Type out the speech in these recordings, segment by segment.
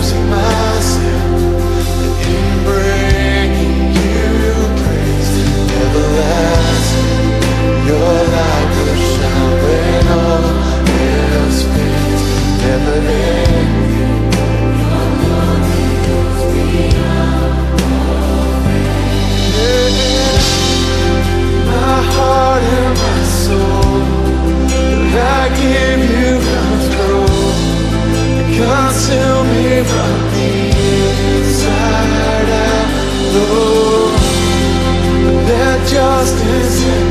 losing my out, Lord. Let justice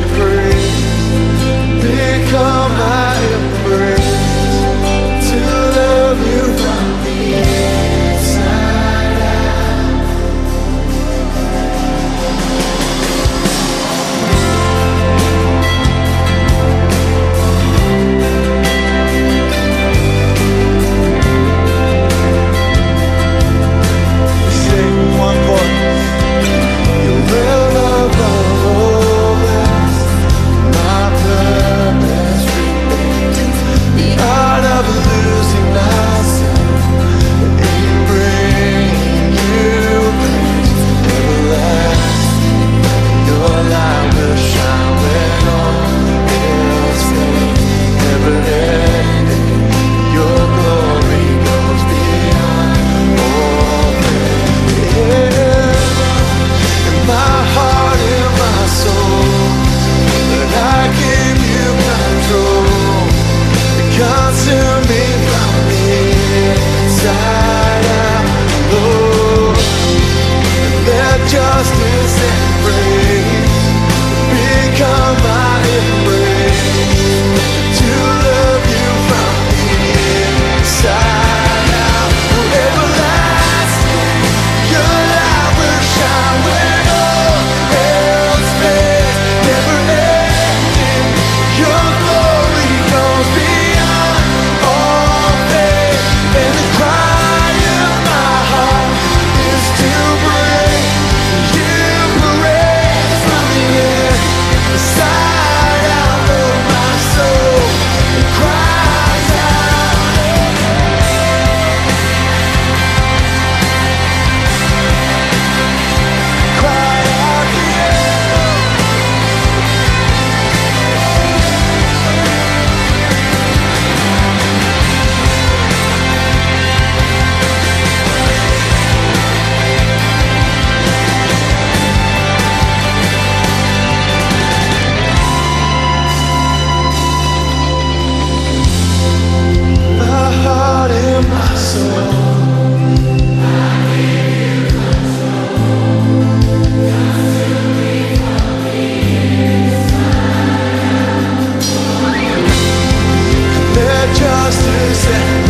just to say